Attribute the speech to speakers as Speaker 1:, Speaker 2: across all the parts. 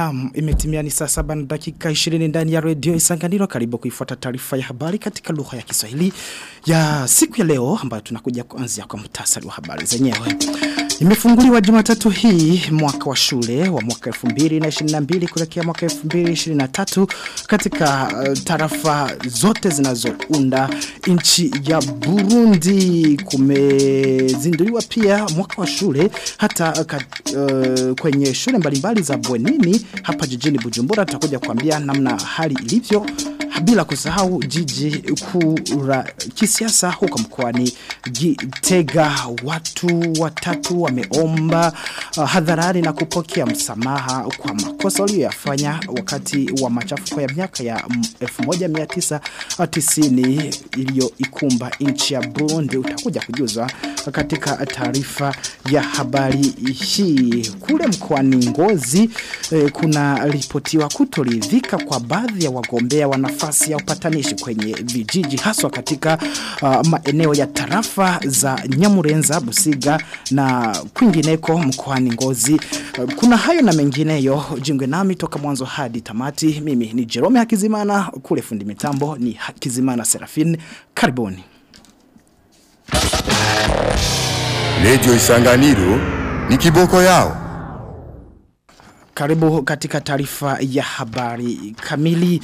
Speaker 1: Naam, imetimia ni saa saba na dakika 20 ndani ya redio Isanganiro karibu kuifuata taarifa ya habari katika lugha ya Kiswahili ya siku ya leo ambayo tunakuja kuanzia kwa mtasari wa habari zenyewe. Imefunguliwa Jumatatu hii mwaka wa shule wa mwaka 2022 kuelekea mwaka 2023 katika uh, tarafa zote zinazounda nchi ya Burundi. Kumezinduliwa pia mwaka wa shule hata uh, kwenye shule mbalimbali za bwenini hapa jijini Bujumbura. Tutakuja kuambia namna hali ilivyo bila kusahau jiji kura kisiasa huko mkoani Gitega. Watu watatu wameomba uh, hadharani na kupokea msamaha kwa makosa waliyofanya wakati wa machafuko ya miaka ya 1990 iliyoikumba nchi ya Burundi. Utakuja kujuza katika taarifa ya habari hii kule mkoani Ngozi eh, kuna ripotiwa kutoridhika kwa baadhi ya wagombea wa nafasi ya upatanishi kwenye vijiji haswa katika uh, maeneo ya tarafa za Nyamurenza, Busiga na kwingineko mkoani Ngozi. Uh, kuna hayo na mengineyo jingwe nami toka mwanzo hadi tamati. Mimi ni Jerome Hakizimana kule fundi mitambo ni Hakizimana Serafin. Karibuni.
Speaker 2: Lejo Isanganiro ni kiboko yao.
Speaker 1: Karibu katika taarifa ya habari kamili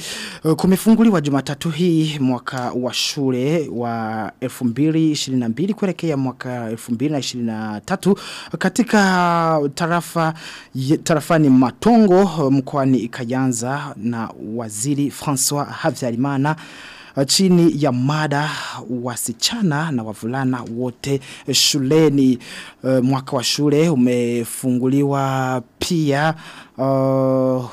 Speaker 1: kumefunguliwa Jumatatu hii mwaka wa shule wa 2022 kuelekea mwaka 2023 katika tarafa tarafani Matongo mkoani Kayanza na waziri François Havyarimana chini ya mada wasichana na wavulana wote shuleni. Uh, mwaka wa shule umefunguliwa pia uh,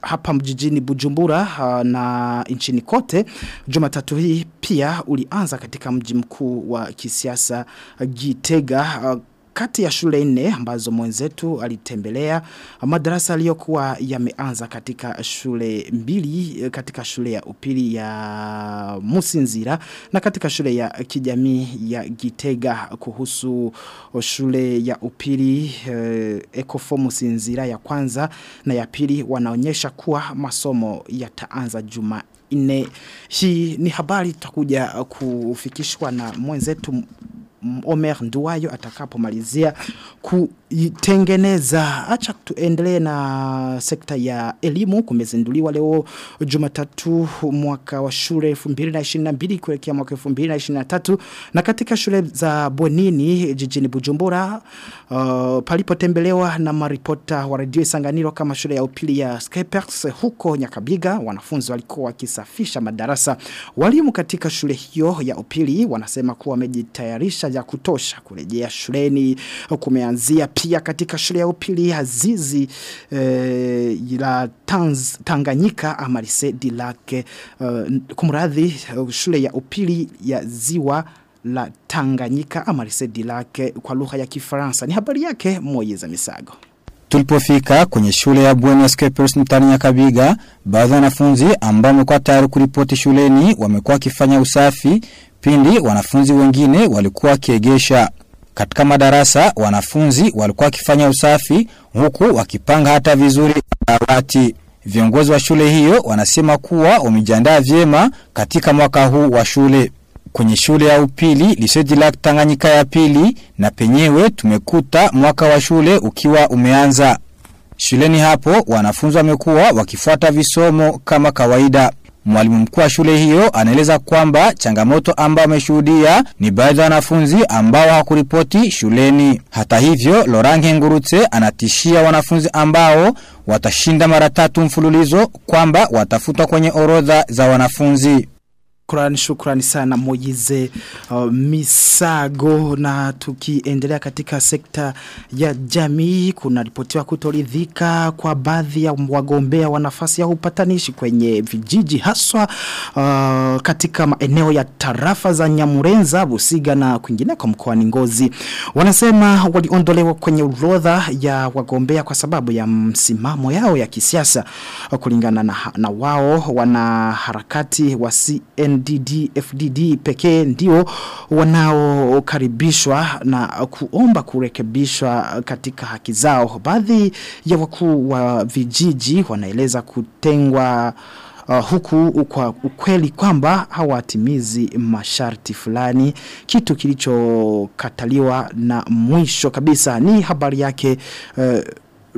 Speaker 1: hapa mjijini Bujumbura na nchini kote. Jumatatu hii pia ulianza katika mji mkuu wa kisiasa Gitega kati ya shule nne ambazo mwenzetu alitembelea madarasa aliyokuwa yameanza katika shule mbili katika shule ya upili ya Musinzira na katika shule ya kijamii ya Gitega. Kuhusu shule ya upili eh, Ecofo Musinzira ya kwanza na ya pili wanaonyesha kuwa masomo yataanza juma ine hii ni habari tutakuja kufikishwa na mwenzetu Omer Nduwayo atakapomalizia kuitengeneza. Acha tuendelee na sekta ya elimu kumezinduliwa leo Jumatatu mwaka wa shule 2022 kuelekea mwaka 2023 na katika shule za Bonini jijini Bujumbura uh, palipotembelewa na maripota wa Radio Isanganiro kama shule ya upili ya Skypex huko Nyakabiga wanafunzi walikuwa wakisafisha madarasa. Walimu katika shule hiyo ya upili wanasema kuwa wamejitayarisha ya kutosha kurejea shuleni kumeanzia pia katika shule ya upili Azizi eh, la Tanz, Tanganyika amalise Dilake uh, kumradhi uh, shule ya upili ya Ziwa la Tanganyika amalise Dilake kwa lugha ya Kifaransa ni habari yake Moyeza Misago
Speaker 3: Tulipofika kwenye shule ya Buenos Skepers mtani ya Kabiga, baadhi ya wanafunzi ambao wamekuwa tayari kuripoti shuleni wamekuwa wakifanya usafi pindi wanafunzi wengine walikuwa wakiegesha. Katika madarasa wanafunzi walikuwa wakifanya usafi huku wakipanga hata vizuri dawati. Viongozi wa shule hiyo wanasema kuwa wamejiandaa vyema katika mwaka huu wa shule. Kwenye shule ya upili Lisedi la Tanganyika ya pili na penyewe tumekuta mwaka wa shule ukiwa umeanza. Shuleni hapo wanafunzi wamekuwa wakifuata visomo kama kawaida. Mwalimu mkuu wa shule hiyo anaeleza kwamba changamoto ambayo ameshuhudia ni baadhi ya wanafunzi ambao hawakuripoti shuleni. Hata hivyo, Lorange Ngurutse anatishia wanafunzi ambao watashinda mara tatu mfululizo kwamba watafutwa kwenye orodha za wanafunzi.
Speaker 1: Shukrani shukrani sana Moize uh, Misago. Na tukiendelea katika sekta ya jamii kuna ripotiwa kutoridhika kwa baadhi ya wagombea wa nafasi ya upatanishi kwenye vijiji haswa uh, katika maeneo ya tarafa za Nyamurenza Busiga na kwingineko mkoani Ngozi. Wanasema waliondolewa kwenye orodha ya wagombea kwa sababu ya msimamo yao ya kisiasa. Kulingana na, na wao wanaharakati wa CN CNDD FDD pekee ndio wanaokaribishwa na kuomba kurekebishwa katika haki zao. Baadhi ya wakuu wa vijiji wanaeleza kutengwa Uh, huku kwa ukweli kwamba hawatimizi masharti fulani kitu kilichokataliwa na mwisho kabisa ni habari yake uh,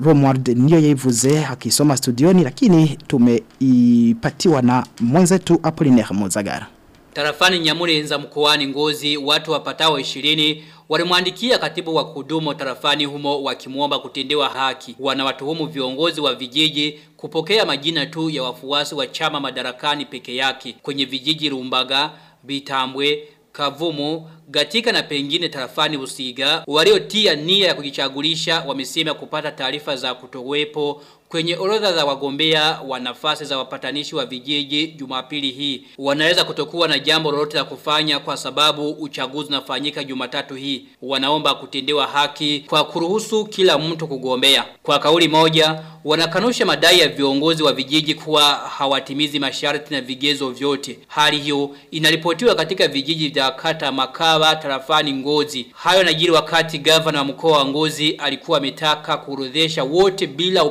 Speaker 1: Romward niyo yaivuze akisoma studioni lakini tumeipatiwa na mwenzetu Apollinaire Muzagara
Speaker 4: Tarafani Nyamurenza mkoani Ngozi watu wapatao 20 walimwandikia katibu wa kudumu tarafani humo wakimuomba kutendewa haki. Wanawatuhumu viongozi wa vijiji kupokea majina tu ya wafuasi wa chama madarakani peke yake kwenye vijiji Rumbaga, Bitambwe, Kavumu, Gatika na pengine tarafani Usiga waliotia nia ya kujichagulisha wamesema kupata taarifa za kutowepo kwenye orodha za wagombea wa nafasi za wapatanishi wa vijiji Jumapili hii. Wanaweza kutokuwa na jambo lolote la kufanya kwa sababu uchaguzi unafanyika Jumatatu hii. Wanaomba kutendewa haki kwa kuruhusu kila mtu kugombea. Kwa kauli moja, wanakanusha madai ya viongozi wa vijiji kuwa hawatimizi masharti na vigezo vyote. Hali hiyo inaripotiwa katika vijiji vya kata Makawa tarafani Ngozi. Hayo najiri wakati gavana wa mkoa wa Ngozi alikuwa ametaka kuorodhesha wote bila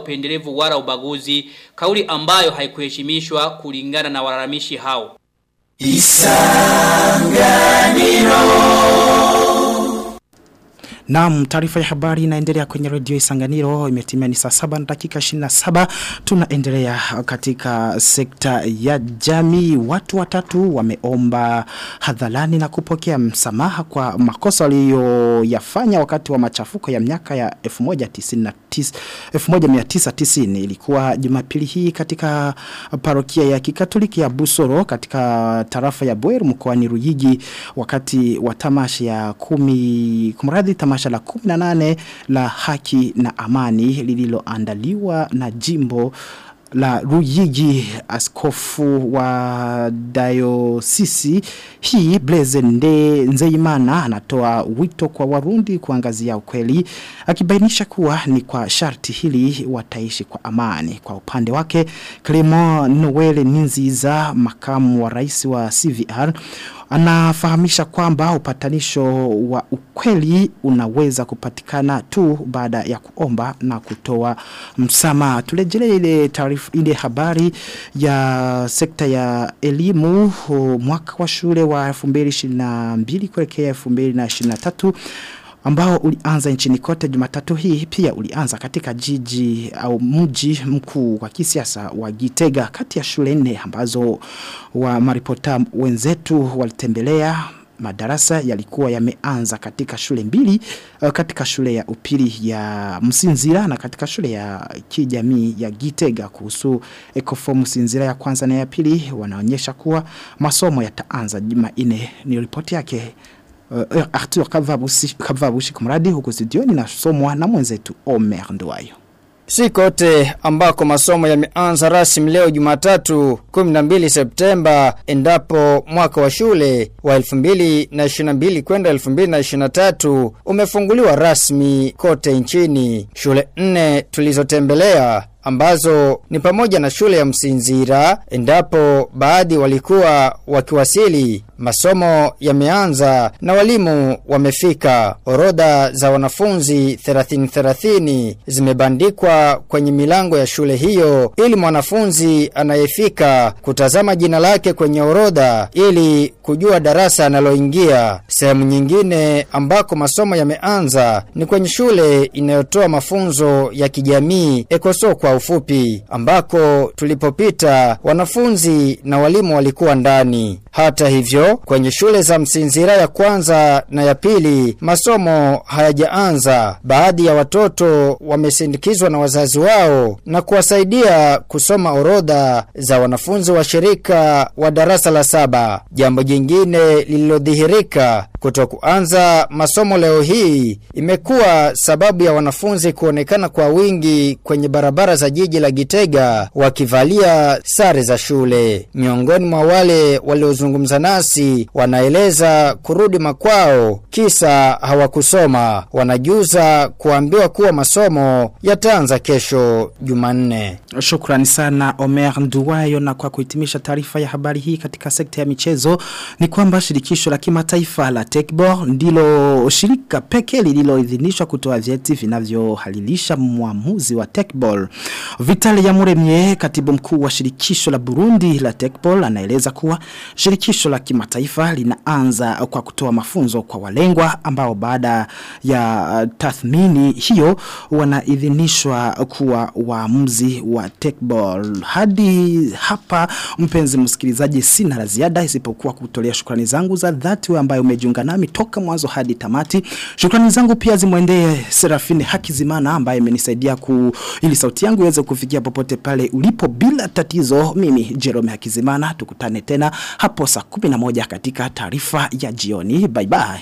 Speaker 4: upendelevu wala ubaguzi, kauli ambayo haikuheshimishwa kulingana na walalamishi hao.
Speaker 1: Naam, taarifa ya habari inaendelea kwenye redio Isanganiro imetimia ni saa saba na dakika 27. Tunaendelea katika sekta ya jamii. Watu watatu wameomba hadharani na kupokea msamaha kwa makosa waliyoyafanya wakati wa machafuko ya miaka ya 1999 1990 ilikuwa Jumapili hii katika parokia ya Kikatoliki ya Busoro katika tarafa ya Bweru mkoani Ruyigi wakati wa tamasha ya kumi kumradhi tamasha la 18 la haki na amani lililoandaliwa na jimbo la Ruyigi. Askofu wa diocese hii Blaise Nde Nzeimana anatoa wito kwa warundi kuangazia ukweli akibainisha kuwa ni kwa sharti hili wataishi kwa amani. Kwa upande wake Clement Noel Ninziza makamu wa rais wa CVR anafahamisha kwamba upatanisho wa ukweli unaweza kupatikana tu baada ya kuomba na kutoa msamaha. Tulejele ile taarifa ile habari ya sekta ya elimu mwaka wa shule wa 2022 kuelekea 2023 ambao ulianza nchini kote Jumatatu hii pia ulianza katika jiji au mji mkuu wa kisiasa wa Gitega kati ya shule nne ambazo wa maripota wenzetu walitembelea. Madarasa yalikuwa yameanza katika shule mbili uh, katika shule ya upili ya Msinzira na katika shule ya kijamii ya Gitega. Kuhusu Ecofo Msinzira ya kwanza na ya pili wanaonyesha kuwa masomo yataanza Jumanne. Ni ripoti yake uh, Arthur Kavabushi Kavabushi kumradi huko studioni nasomwa na mwenzetu Omer Nduwayo
Speaker 5: Si kote ambako masomo yameanza rasmi leo Jumatatu 12 Septemba endapo mwaka wa shule wa 2022 kwenda 2023 umefunguliwa rasmi kote nchini. Shule nne tulizotembelea ambazo ni pamoja na shule ya Msinzira endapo baadhi walikuwa wakiwasili. Masomo yameanza na walimu wamefika. Orodha za wanafunzi 30 30 zimebandikwa kwenye milango ya shule hiyo ili mwanafunzi anayefika kutazama jina lake kwenye orodha ili kujua darasa analoingia. Sehemu nyingine ambako masomo yameanza ni kwenye shule inayotoa mafunzo ya kijamii ekoso kwa ufupi ambako tulipopita wanafunzi na walimu walikuwa ndani hata hivyo kwenye shule za msinzira ya kwanza na ya pili masomo hayajaanza. Baadhi ya watoto wamesindikizwa na wazazi wao na kuwasaidia kusoma orodha za wanafunzi wa shirika wa darasa la saba. Jambo jingine lililodhihirika kutokuanza masomo leo hii imekuwa sababu ya wanafunzi kuonekana kwa wingi kwenye barabara za jiji la Gitega wakivalia sare za shule. Miongoni mwa wale waliozungumza waliozungumza nasi wanaeleza kurudi makwao kisa hawakusoma. Wanajuza kuambiwa kuwa masomo yataanza kesho Jumanne.
Speaker 1: Shukrani sana Omer Nduwayo na kwa kuhitimisha taarifa ya habari hii katika sekta ya michezo ni kwamba shirikisho la kimataifa la Tekball ndilo shirika pekee lililoidhinishwa kutoa vyeti vinavyohalilisha mwamuzi wa Tekball. Vitali Yamuremye katibu mkuu wa shirikisho la Burundi la Tekball anaeleza kuwa shirikisho la kimataifa linaanza kwa kutoa mafunzo kwa walengwa ambao baada ya uh, tathmini hiyo wanaidhinishwa kuwa waamuzi wa Tekball. Hadi hapa mpenzi msikilizaji sina la ziada isipokuwa kutolea shukrani zangu za dhati wewe ambaye umejiunga nami toka mwanzo hadi tamati. Shukrani zangu pia zimwendee Serafine Hakizimana ambaye amenisaidia ku ili sauti yangu iweze kufikia popote pale ulipo bila tatizo. Mimi Jerome Hakizimana tukutane tena hapo saa 11 katika taarifa ya jioni. Bye bye.